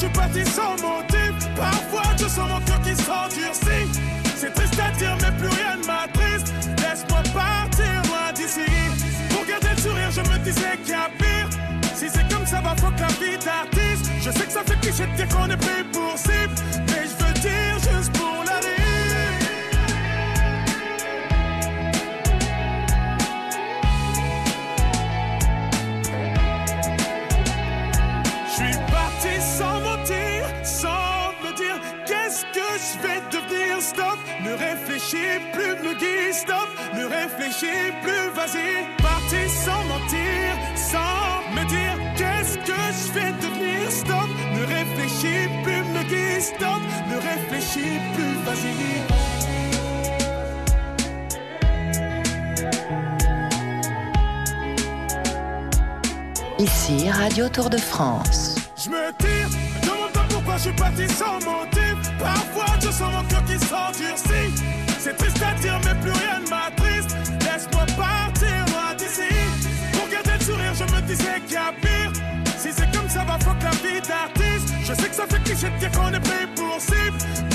Je suis parti sans motif. Parfois je sens mon cœur qui s'endurcit. C'est triste à dire, mais plus rien ne m'attriste. Laisse-moi partir loin d'ici. Pour garder le sourire, je me disais qu'il y a pire. Si c'est comme ça, va fuck la vie d'artiste. Je sais que ça fait cliché de dire qu'on est pris pour cible. Réfléchis plus, me dis stop. Ne réfléchis plus, vas-y. Parti sans mentir, sans me dire qu'est-ce que je vais devenir. Stop. Ne réfléchis plus, me dis stop. Ne réfléchis plus, vas-y. Ici, Radio Tour de France. Je me tire, demande pas pourquoi je suis parti sans motif. Parfois je sens mon cœur qui s'endurcit. C'est triste à dire, mais plus rien ne m'attriste. Laisse-moi partir loin d'ici. Pour garder le sourire, je me disais qu'il y a pire. Si c'est comme ça, va fuck la vie d'artiste. Je sais que ça fait cliché de dire qu'on est pris pour cible.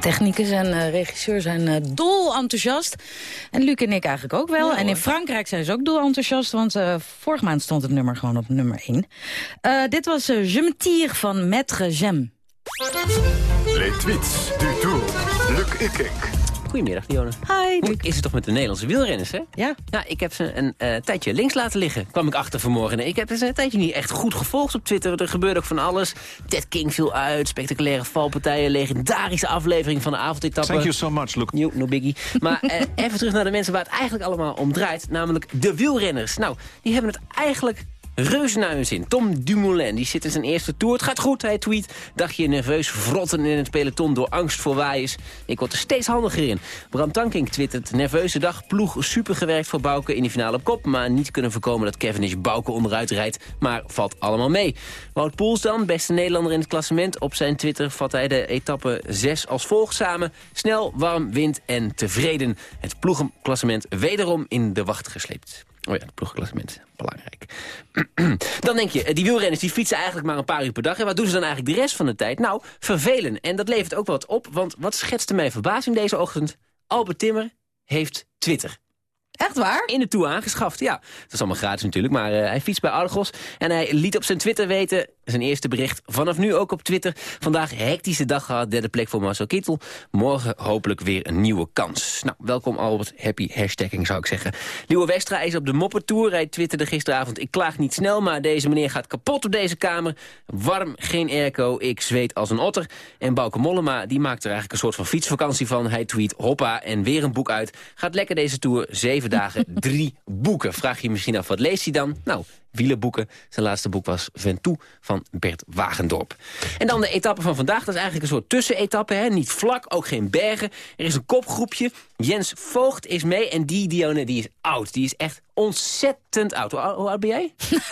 Technicus en eh, regisseur zijn eh, dol enthousiast. En Luc en ik eigenlijk ook wel. en in Frankrijk zijn ze ook dol enthousiast, want eh, vorige maand stond het nummer gewoon op nummer 1. Eh, dit was eh, Je me tire van Maître Jem. Les tweets du Tour. Luc Ikink. Goedemiddag, Dionne. Hi, Hoe is het toch met de Nederlandse wielrenners, hè? Ja. Ja, ik heb ze een eh, tijdje links laten liggen, kwam ik achter vanmorgen. Ik heb ze een tijdje niet echt goed gevolgd op Twitter. Er gebeurde ook van alles. Ted King viel uit, spectaculaire valpartijen... legendarische aflevering van de avondetappe. Thank you so much, Luc. No, no biggie. Maar eh, even terug naar de mensen waar het eigenlijk allemaal om draait. Namelijk de wielrenners. Nou, die hebben het eigenlijk reuze naar hun zin. Tom Dumoulin, die zit in zijn eerste tour. Het gaat goed, hij tweet. Dacht je nerveus vrotten in het peloton door angst voor waaiers. Ik word er steeds handiger in. Bram Tankink twittert. Nerveuze dag, ploeg super gewerkt voor Bouke in de finale op kop. Maar niet kunnen voorkomen dat Cavendish Bouke onderuit rijdt. Maar valt allemaal mee. Wout Poels dan, beste Nederlander in het klassement. Op zijn Twitter vat hij de etappe 6 als volgt samen. Snel, warm, wind en tevreden. Het ploegenklassement wederom in de wacht gesleept. Oh ja, het ploegklassement. Belangrijk. Dan denk je, eh, die wielrenners die fietsen eigenlijk maar een paar uur per dag. En wat doen ze dan eigenlijk de rest van de tijd? Nou, vervelen. En dat levert ook wat op, want wat schetste mij verbazing deze ochtend? Albert Timmer heeft Twitter. Echt waar? In de Tour aangeschaft, ja. Dat is allemaal gratis natuurlijk, maar eh, hij fietst bij Argos. En hij liet op zijn Twitter weten, zijn eerste bericht, vanaf nu ook op Twitter. Vandaag hectische dag gehad, derde plek voor Marcel Kittel. Morgen hopelijk weer een nieuwe kans. Nou, welkom Albert, happy hashtagging zou ik zeggen. Nieuwe Westra is op de moppertour. Hij twitterde gisteravond, ik klaag niet snel, maar deze meneer gaat kapot op deze kamer. Warm, geen airco, ik zweet als een otter. En Bauke Mollema, die maakt er eigenlijk een soort van fietsvakantie van. Hij tweet, hoppa, en weer een boek uit. Gaat lekker deze tour, zeven dagen, drie boeken. Vraag je je misschien af, wat leest hij dan? Nou, wielenboeken. Zijn laatste boek was Ventoux van Bert Wagendorp. En dan de etappe van vandaag. Dat is eigenlijk een soort tussenetappe. Hè? Niet vlak, ook geen bergen. Er is een kopgroepje. Jens Voogd is mee. En die Dione, die is oud. Die is echt ontzettend oud. Hoe, ou- hoe oud ben jij?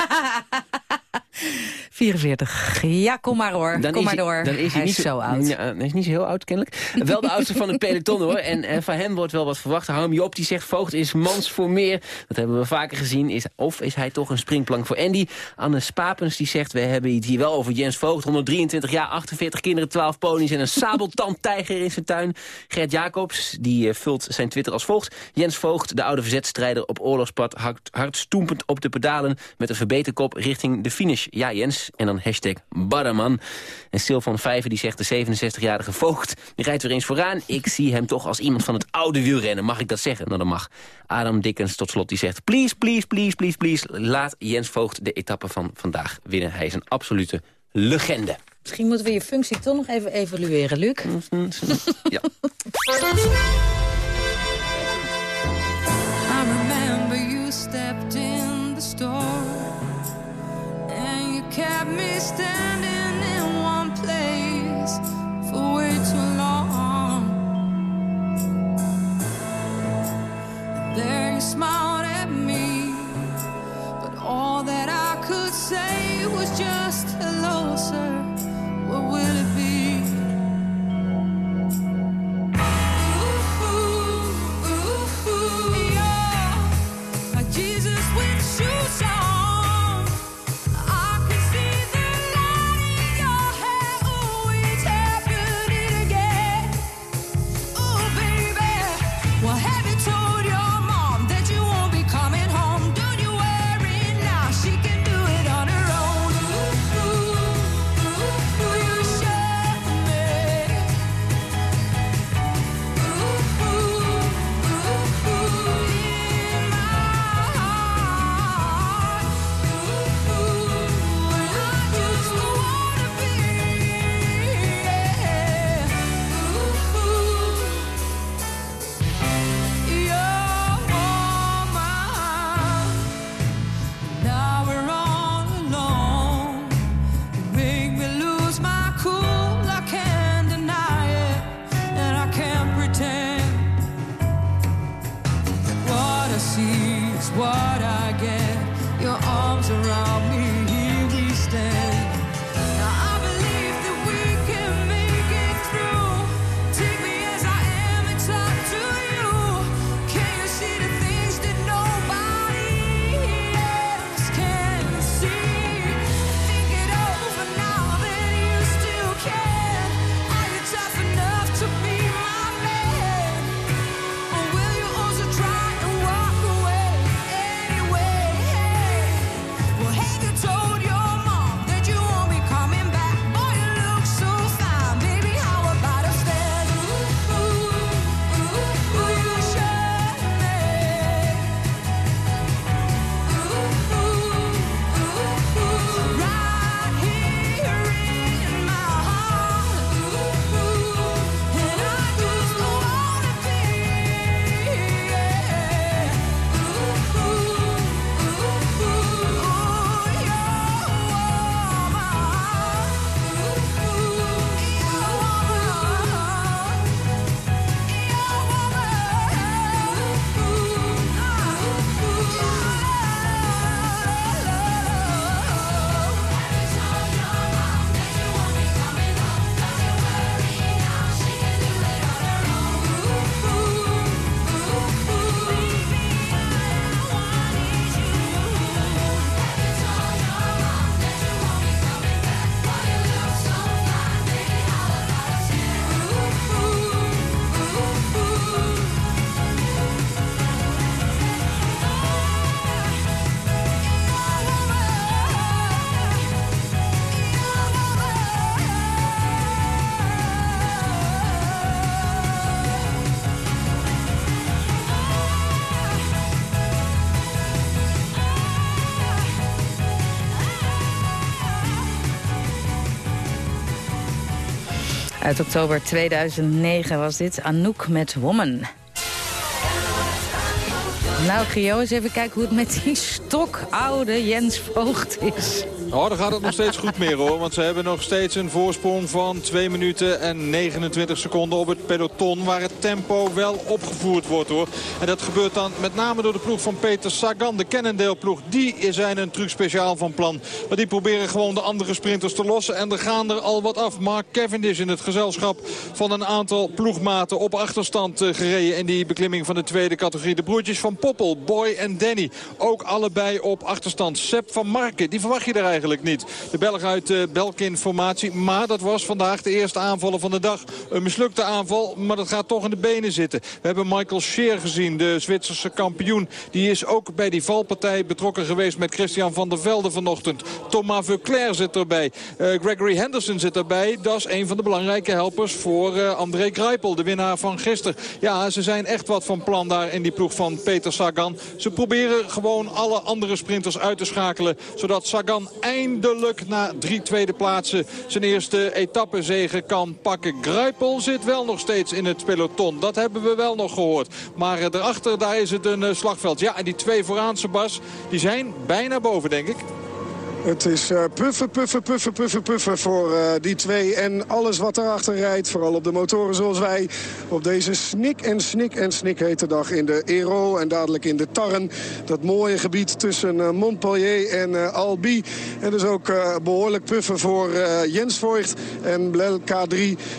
44. Ja, kom maar hoor. kom is maar hij- door. Dan is hij niet is zo oud. Ja, hij is niet zo heel oud kennelijk. Wel de oudste van het peloton hoor. En eh, van hem wordt wel wat verwacht. Harm Joop die zegt Voogd is mans voor meer. Dat hebben we vaker gezien. Is, of is hij toch een springplank voor Andy? Anne Spapens die zegt we hebben het hier wel over Jens Voogd. 123 jaar, 48 kinderen, 12 ponies en een sabeltandtijger in zijn tuin. Gert Jacobs die eh, zijn Twitter als volgt. Jens Voogd, de oude verzetstrijder op oorlogspad. Hard, stoempend op de pedalen met een verbeterkop richting de finish. Ja Jens. En dan hashtag Barreman. En Sil van Vijven die zegt de 67-jarige Voogd. Die rijdt weer eens vooraan. Ik zie hem toch als iemand van het oude wielrennen. Mag ik dat zeggen? Nou, dat mag. Adam Dickens tot slot die zegt... Please, please, please, please, please. Laat Jens Voogd de etappe van vandaag winnen. Hij is een absolute legende. Misschien moeten we je functie toch nog even evalueren, Luc. ja. I remember you stepped in the store and you kept me standing in one place for way too long. There you smiled at me, but all that I could say was just hello, sir. What will Uit oktober 2009 was dit Anouk met Woman. Nou, Gio, eens even kijken hoe het met die stokoude Jens Voogd is. Oh, dan gaat het nog steeds goed meer hoor. Want ze hebben nog steeds een voorsprong van 2 minuten en 29 seconden op het peloton. Waar het tempo wel opgevoerd wordt hoor. En dat gebeurt dan met name door de ploeg van Peter Sagan. De Cannondale ploeg. Die zijn een truc speciaal van plan. Maar die proberen gewoon de andere sprinters te lossen. En er gaan er al wat af. Mark Cavendish in het gezelschap van een aantal ploegmaten op achterstand eh, gereden. In die beklimming van de tweede categorie. De broertjes van Poppel, Boy en Danny. Ook allebei op achterstand. Sepp van Marken, die verwacht je er eigenlijk niet. De Belg uit de Belkin-formatie. Maar dat was vandaag de eerste aanvallen van de dag. Een mislukte aanval, maar dat gaat toch in de benen zitten. We hebben Michael Scheer gezien, de Zwitserse kampioen. Die is ook bij die valpartij betrokken geweest met Christian van der Velde vanochtend. Thomas Veuclair zit erbij. Eh, Gregory Henderson zit erbij. Dat is een van de belangrijke helpers voor eh, André Greipel, de winnaar van gisteren. Ja, ze zijn echt wat van plan daar in die ploeg van Peter Sagan. Ze proberen gewoon alle andere sprinters uit te schakelen. Zodat Sagan eindelijk na drie tweede plaatsen zijn eerste etappezege kan pakken. Greipel zit wel nog steeds in het peloton. Dat hebben we wel nog gehoord. Maar eh, daarachter daar is het een eh, slagveld. Ja, en die twee vooraan, Sebas, die zijn bijna boven, denk ik. Het is eh, puffen, puffen, puffen, puffen, puffen voor eh, die twee. En alles wat daarachter rijdt, vooral op de motoren zoals wij... op deze snik en snik en snik hete dag in de Ero en dadelijk in de Tarren. Dat mooie gebied tussen eh, Montpellier en eh, Albi. En dus ook eh, behoorlijk puffen voor eh, Jens Voigt en Blel K3.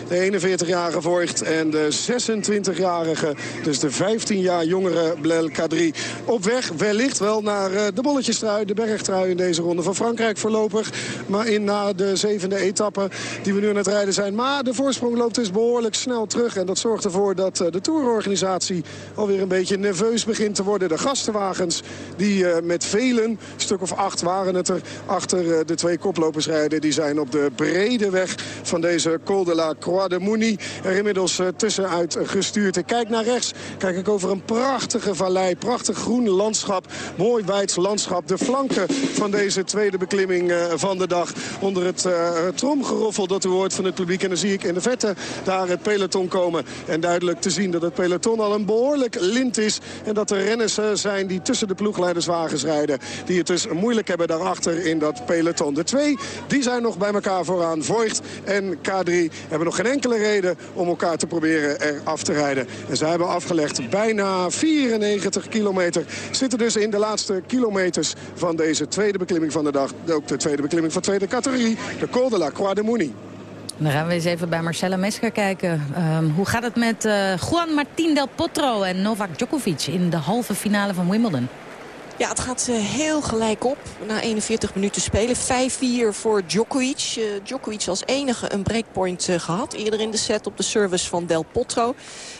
De 41-jarige Voigt en de 26-jarige, dus de 15 jaar jongere Blel K3. Op weg wellicht wel naar eh, de bolletjestrui, de bergtrui in deze ronde van Frankrijk voorlopig. Maar in na de zevende etappe die we nu aan het rijden zijn. Maar de voorsprong loopt dus behoorlijk snel terug. En dat zorgt ervoor dat eh, de tourorganisatie alweer een beetje nerveus begint te worden. De gastenwagens die eh, met velen, een stuk of acht waren het er, achter eh, de twee koplopers rijden. Die zijn op de brede weg van deze Col de la Croix de Mouny er inmiddels tussenuit gestuurd. Ik kijk naar rechts, kijk ik over een prachtige vallei, prachtig groen landschap, mooi wijds landschap. De flanken van deze tweede beklimming eh, van de dag onder het eh, tromgeroffel dat u hoort van het publiek. En dan zie ik in de vette daar het peloton komen. En duidelijk te zien dat het peloton al een behoorlijk lint is. En dat er renners eh, zijn die tussen de ploegleiderswagens rijden. Die het dus moeilijk hebben daarachter in dat peloton. De twee die zijn nog bij elkaar vooraan. Voigt en K3 hebben nog geen enkele reden om elkaar te proberen eraf te rijden. En zij hebben afgelegd bijna 94 kilometer. Zitten dus in de laatste kilometers van deze tweede beklimming van de dag. Ook de tweede beklimming van tweede categorie. De Col de la Croix de Mouny. Dan gaan we eens even bij Marcella Mesker kijken. Ehm, hoe gaat het met eh, Juan Martín del Potro en Novak Djokovic in de halve finale van Wimbledon? Ja, het gaat eh, heel gelijk op. Na 41 minuten spelen. 5-4 voor Djokovic. Eh, Djokovic als enige een breakpoint eh, gehad. Eerder in de set op de service van Del Potro.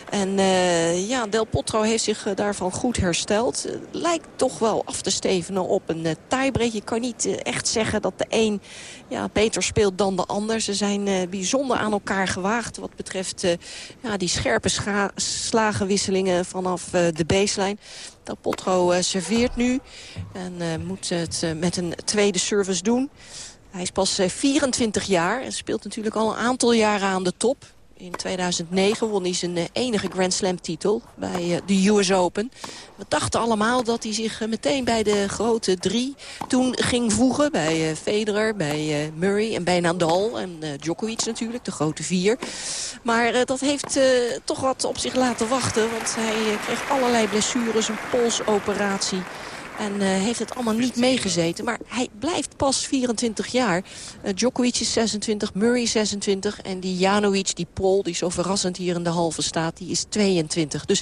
En ja, Del Potro heeft zich daarvan goed hersteld. Lijkt toch wel af te stevenen op een tiebreak. Je kan niet echt zeggen dat de een ja, beter speelt dan de ander. Ze zijn bijzonder aan elkaar gewaagd wat betreft ja, die scherpe slagenwisselingen vanaf de baseline. Del Potro eh, serveert nu en eh, moet het eh, met een tweede service doen. Hij is pas eh, 24 jaar en speelt natuurlijk al een aantal jaren aan de top. In 2009 won hij zijn eh, enige Grand Slam titel bij eh, de US Open. We dachten allemaal dat hij zich eh, meteen bij de grote drie toen ging voegen. Bij Federer, bij Murray en bij Nadal en Djokovic natuurlijk, de grote vier. Maar dat heeft toch wat op zich laten wachten. Want hij kreeg allerlei blessures, een polsoperatie. En eh, heeft het allemaal niet meegezeten. Maar hij blijft pas 24 jaar. Eh, Djokovic is 26, Murray 26. En die Janovic, die Pol, die zo verrassend hier in de halve staat, die is 22. Dus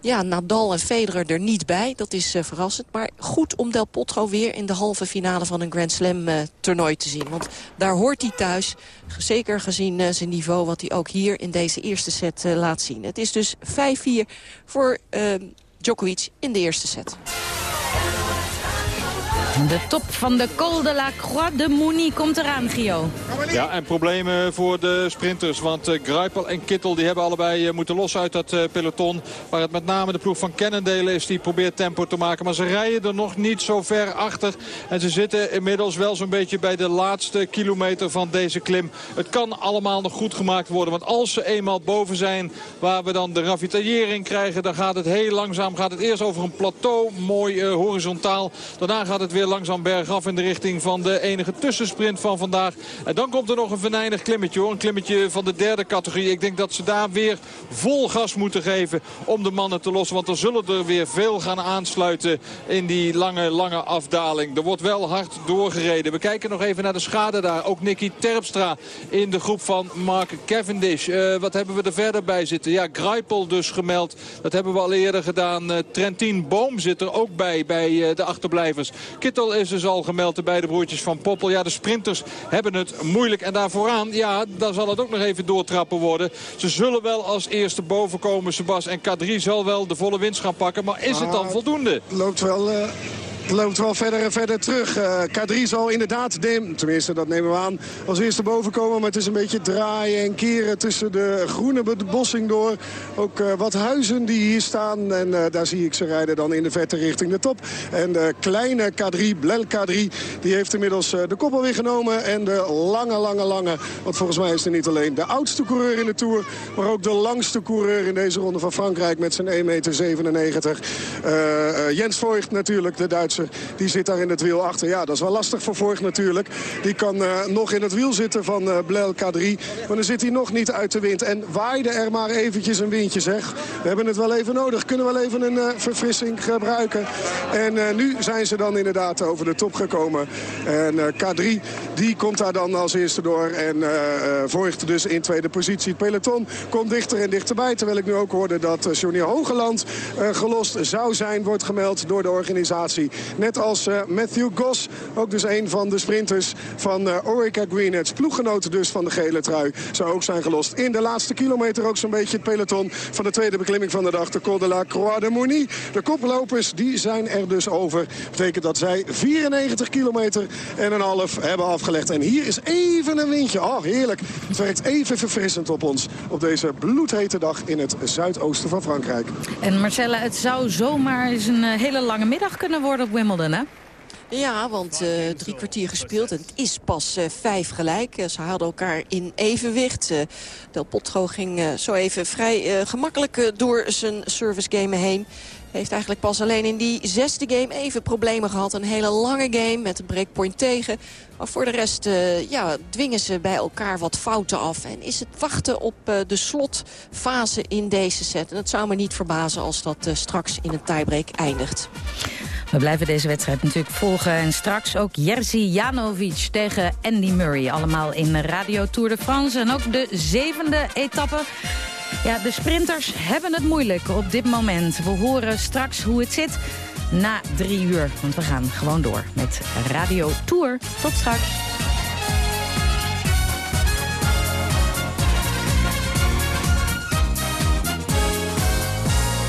ja, Nadal en Federer er niet bij. Dat is eh, verrassend. Maar goed om Del Potro weer in de halve finale van een Grand Slam toernooi te zien. Want daar hoort hij thuis. Zeker gezien zijn niveau wat hij ook hier in deze eerste set laat zien. Het is dus 5-4 voor eh, Djokovic in de eerste set. De top van de Col de la Croix de Mouny komt eraan, Gio. Ja, en problemen voor de sprinters. Want uh, Greipel en Kittel die hebben allebei uh, moeten los uit dat uh, peloton. Waar het met name de ploeg van Cannondale is die probeert tempo te maken. Maar ze rijden er nog niet zo ver achter. En ze zitten inmiddels wel zo'n beetje bij de laatste kilometer van deze klim. Het kan allemaal nog goed gemaakt worden. Want als ze eenmaal boven zijn waar we dan de ravitaillering krijgen... dan gaat het heel langzaam. Gaat het eerst over een plateau, mooi horizontaal. Daarna gaat het weer langzaam bergaf in de richting van de enige tussensprint van vandaag. En dan komt er nog een venijnig klimmetje hoor. Een klimmetje van de derde categorie. Ik denk dat ze daar weer vol gas moeten geven om de mannen te lossen. Want er zullen er weer veel gaan aansluiten in die lange, lange afdaling. Er wordt wel hard doorgereden. We kijken nog even naar de schade daar. Ook Nicky Terpstra in de groep van Mark Cavendish. Uh, wat hebben we er verder bij zitten? Ja, Greipel dus gemeld. Dat hebben we al eerder gedaan. Uh, Trentin Boom zit er ook bij, bij uh, de achterblijvers. Kittel is dus al gemeld, de beide broertjes van Poppel. Ja, de sprinters hebben het moeilijk. En daar vooraan, ja, daar zal het ook nog even doortrappen worden. Ze zullen wel als eerste boven komen, Sebas. En K3 zal wel de volle winst gaan pakken. Maar is het dan voldoende? Loopt wel... Uh loopt wel verder en verder terug. Uh, K3 zal inderdaad, neem, tenminste dat nemen we aan, als eerste boven komen. Maar het is een beetje draaien en keren tussen de groene bossing door. Ook uh, wat huizen die hier staan. En uh, daar zie ik ze rijden dan in de verte richting de top. En de kleine K3, Blel K3, die heeft inmiddels de kop alweer genomen. En de lange, lange, lange, want volgens mij is er niet alleen de oudste coureur in de Tour... maar ook de langste coureur in deze ronde van Frankrijk met zijn 1,97 meter. Jens Voigt natuurlijk, de Duitse die zit daar in het wiel achter. Ja, dat is wel lastig voor Voigt natuurlijk. Die kan nog in het wiel zitten van uh, Blel K3. Maar dan zit hij nog niet uit de wind. En waaide er maar eventjes een windje, zeg. We hebben het wel even nodig. Kunnen wel even een verfrissing gebruiken. En nu zijn ze dan inderdaad over de top gekomen. En K3, die komt daar dan als eerste door. En Voigt dus in tweede positie. Het peloton komt dichter en dichterbij. Terwijl ik nu ook hoorde dat Johnny Hogeland gelost zou zijn. Wordt gemeld door de organisatie. Net als Matthew Goss, ook dus een van de sprinters van Orica Greenwich. Ploeggenoten dus van de gele trui zou ook zijn gelost. In de laatste kilometer ook zo'n beetje het peloton van de tweede beklimming van de dag. De Col de la Croix de Mouny. De koplopers die zijn er dus over. Betekent dat zij 94 kilometer en een half hebben afgelegd. En hier is even een windje. Oh, heerlijk. Het werkt even verfrissend op ons op deze bloedhete dag in het zuidoosten van Frankrijk. En Marcella, het zou zomaar eens een uh, hele lange middag kunnen worden op Wimbledon, hè? Ja, want uh, drie kwartier gespeeld en het is pas uh, vijf gelijk. Uh, ze hadden elkaar in evenwicht. Del Potro ging zo even vrij gemakkelijk door zijn service game heen. Heeft eigenlijk pas alleen in die zesde game even problemen gehad. Een hele lange game met een breakpoint tegen. Maar voor de rest eh, ja, dwingen ze bij elkaar wat fouten af. En is het wachten op uh, de slotfase in deze set. En het zou me niet verbazen als dat uh, straks in een tiebreak eindigt. We blijven deze wedstrijd natuurlijk volgen. En straks ook Jerzy Janovic tegen Andy Murray. Allemaal in Radio Tour de France. En ook de zevende etappe. Ja, de sprinters hebben het moeilijk op dit moment. We horen straks hoe het zit na drie uur. Want we gaan gewoon door met Radio Tour. Tot straks.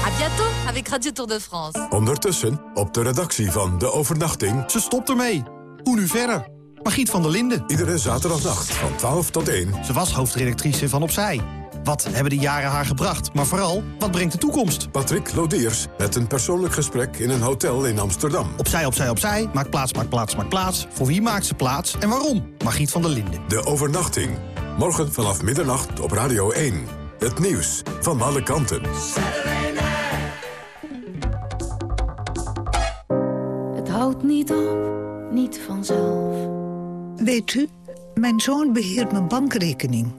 À bientôt avec Radio Tour de France. Ondertussen op de redactie van De Overnachting... Ze stopt ermee. Hoe nu verder? Margriet van der Linden. Iedere zaterdagnacht van 12 tot 1. Ze was hoofdredactrice van Opzij. Wat hebben de jaren haar gebracht? Maar vooral, wat brengt de toekomst? Patrick Lodiers met een persoonlijk gesprek in een hotel in Amsterdam. Opzij, opzij, opzij. Maak plaats, maak plaats, maak plaats. Voor wie maakt ze plaats en waarom? Margriet van der Linden. De Overnachting. Morgen vanaf middernacht op Radio 1. Het nieuws van alle kanten. Het houdt niet op, niet vanzelf. Weet u, mijn zoon beheert mijn bankrekening.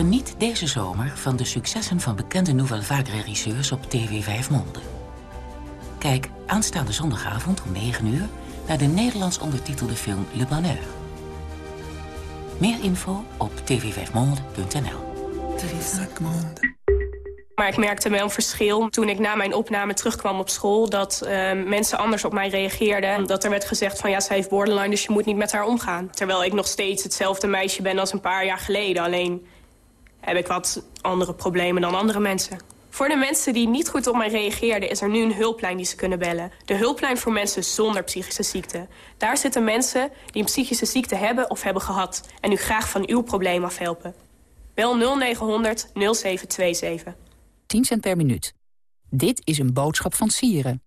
Geniet deze zomer van de successen van bekende Nouvelle Vague regisseurs op TV 5 Monde. Kijk aanstaande zondagavond om 9 uur naar de Nederlands ondertitelde film Le Bonheur. Meer info op tv5monde.nl. Maar ik merkte wel een verschil toen ik na mijn opname terugkwam op school... dat uh, mensen anders op mij reageerden. Dat er werd gezegd van ja, zij heeft borderline, dus je moet niet met haar omgaan. Terwijl ik nog steeds hetzelfde meisje ben als een paar jaar geleden. Alleen heb ik wat andere problemen dan andere mensen. Voor de mensen die niet goed op mij reageerden... is er nu een hulplijn die ze kunnen bellen. De hulplijn voor mensen zonder psychische ziekte. Daar zitten mensen die een psychische ziekte hebben of hebben gehad... en u graag van uw probleem afhelpen. Bel 0900 0727. 10 cent per minuut. Dit is een boodschap van Sieren.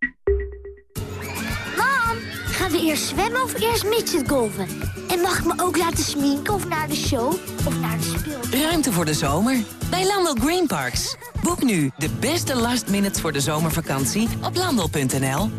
Eerst zwemmen of eerst midgetgolven? En mag ik me ook laten sminken of naar de show of naar de speel? Ruimte voor de zomer bij Landel Green Parks. Boek nu de beste last minutes voor de zomervakantie op landel.nl.